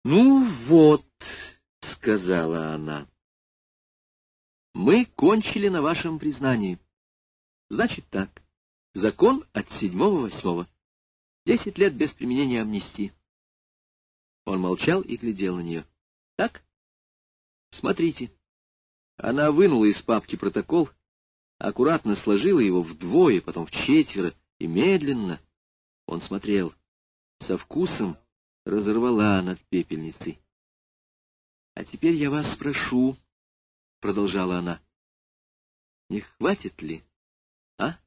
— Ну вот, — сказала она, — мы кончили на вашем признании. Значит так, закон от седьмого восьмого. Десять лет без применения амнистии. Он молчал и глядел на нее. — Так? Смотрите. Она вынула из папки протокол, аккуратно сложила его вдвое, потом в четверо, и медленно он смотрел, со вкусом разорвала над пепельницей. — А теперь я вас спрошу, — продолжала она, — не хватит ли, а?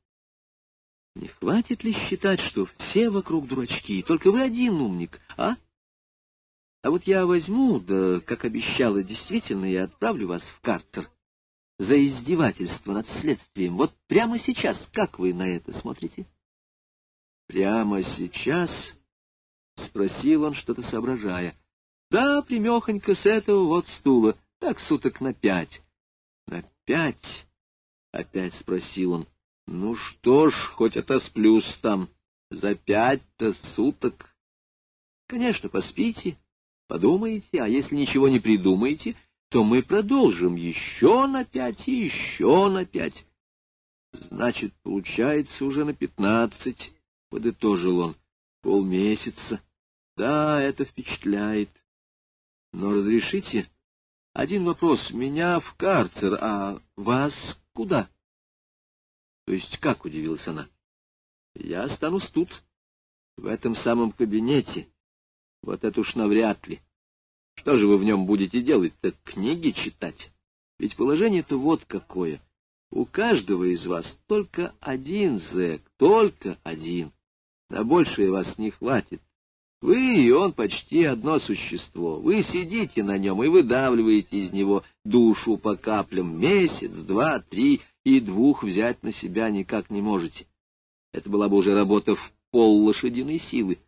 Не хватит ли считать, что все вокруг дурачки, только вы один умник, а? А вот я возьму, да, как обещала, действительно, я отправлю вас в карцер за издевательство над следствием. Вот прямо сейчас, как вы на это смотрите? Прямо сейчас? — спросил он, что-то соображая. — Да, примехонько с этого вот стула, так суток на пять. — На пять? — опять спросил он. — Ну что ж, хоть отосплюсь там. За пять-то суток. — Конечно, поспите, подумаете, а если ничего не придумаете, то мы продолжим еще на пять и еще на пять. — Значит, получается уже на пятнадцать, — подытожил он. Полмесяца. Да, это впечатляет. Но разрешите один вопрос. Меня в карцер, а вас куда? То есть как, удивилась она. Я останусь тут, в этом самом кабинете. Вот это уж навряд ли. Что же вы в нем будете делать-то? Книги читать? Ведь положение-то вот какое. У каждого из вас только один зэк, только один. На большее вас не хватит. Вы и он почти одно существо. Вы сидите на нем и выдавливаете из него душу по каплям месяц, два, три, и двух взять на себя никак не можете. Это была бы уже работа в пол лошадиной силы.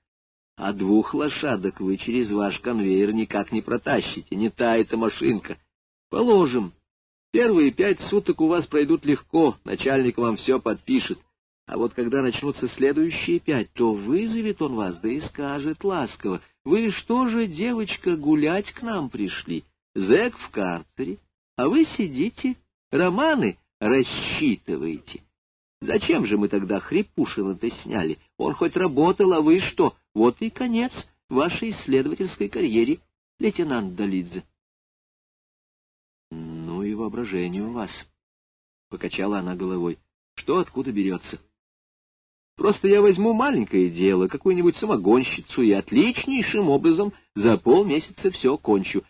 А двух лошадок вы через ваш конвейер никак не протащите, не та эта машинка. Положим, первые пять суток у вас пройдут легко, начальник вам все подпишет. А вот когда начнутся следующие пять, то вызовет он вас, да и скажет ласково, «Вы что же, девочка, гулять к нам пришли? Зэк в карцере, а вы сидите, романы рассчитываете. Зачем же мы тогда Хрипушина-то сняли? Он хоть работал, а вы что? Вот и конец вашей исследовательской карьере, лейтенант Долидзе». «Ну и воображение у вас», — покачала она головой. «Что откуда берется?» Просто я возьму маленькое дело, какую-нибудь самогонщицу, и отличнейшим образом за полмесяца все кончу.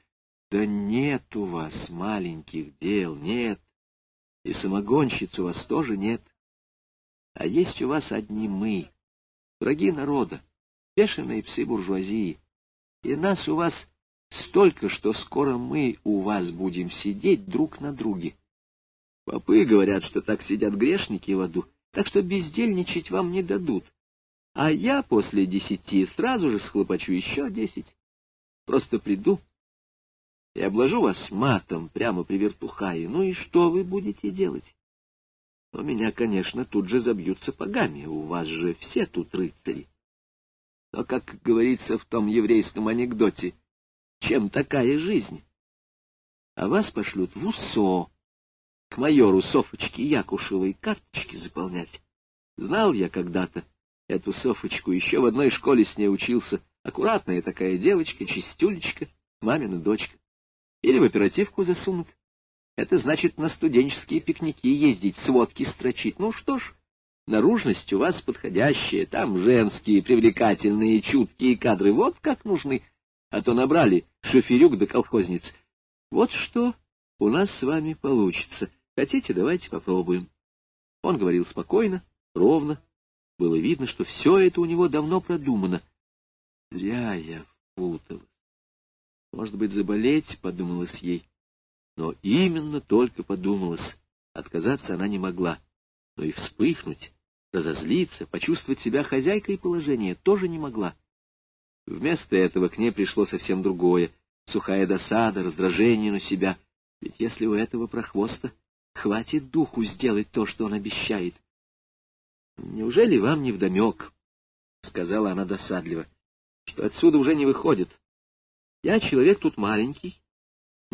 Да нет у вас маленьких дел, нет. И самогонщиц у вас тоже нет. А есть у вас одни мы, враги народа, бешеные псы буржуазии. И нас у вас столько, что скоро мы у вас будем сидеть друг на друге. Попы говорят, что так сидят грешники в аду так что бездельничать вам не дадут. А я после десяти сразу же схлопочу еще десять. Просто приду и обложу вас матом прямо при вертухае. Ну и что вы будете делать? У меня, конечно, тут же забьют сапогами, у вас же все тут рыцари. Но, как говорится в том еврейском анекдоте, чем такая жизнь? А вас пошлют в УСО, к майору Софочке Якушевой карточки заполнять. Знал я когда-то эту Софочку, еще в одной школе с ней учился. Аккуратная такая девочка, чистюлечка, мамина дочка. Или в оперативку засунут. Это значит на студенческие пикники ездить, сводки строчить. Ну что ж, наружность у вас подходящая, там женские, привлекательные, чуткие кадры, вот как нужны. А то набрали шоферюк да колхозниц. Вот что у нас с вами получится. Хотите, давайте попробуем. Он говорил спокойно, ровно. Было видно, что все это у него давно продумано. Зря я впуталась. Может быть, заболеть, подумалось ей. Но именно только подумалось. Отказаться она не могла. Но и вспыхнуть, разозлиться, почувствовать себя хозяйкой положения тоже не могла. Вместо этого к ней пришло совсем другое — сухая досада, раздражение на себя. Ведь если у этого прохвоста хватит духу сделать то, что он обещает. — Неужели вам не вдомек, — сказала она досадливо, — что отсюда уже не выходит? Я человек тут маленький,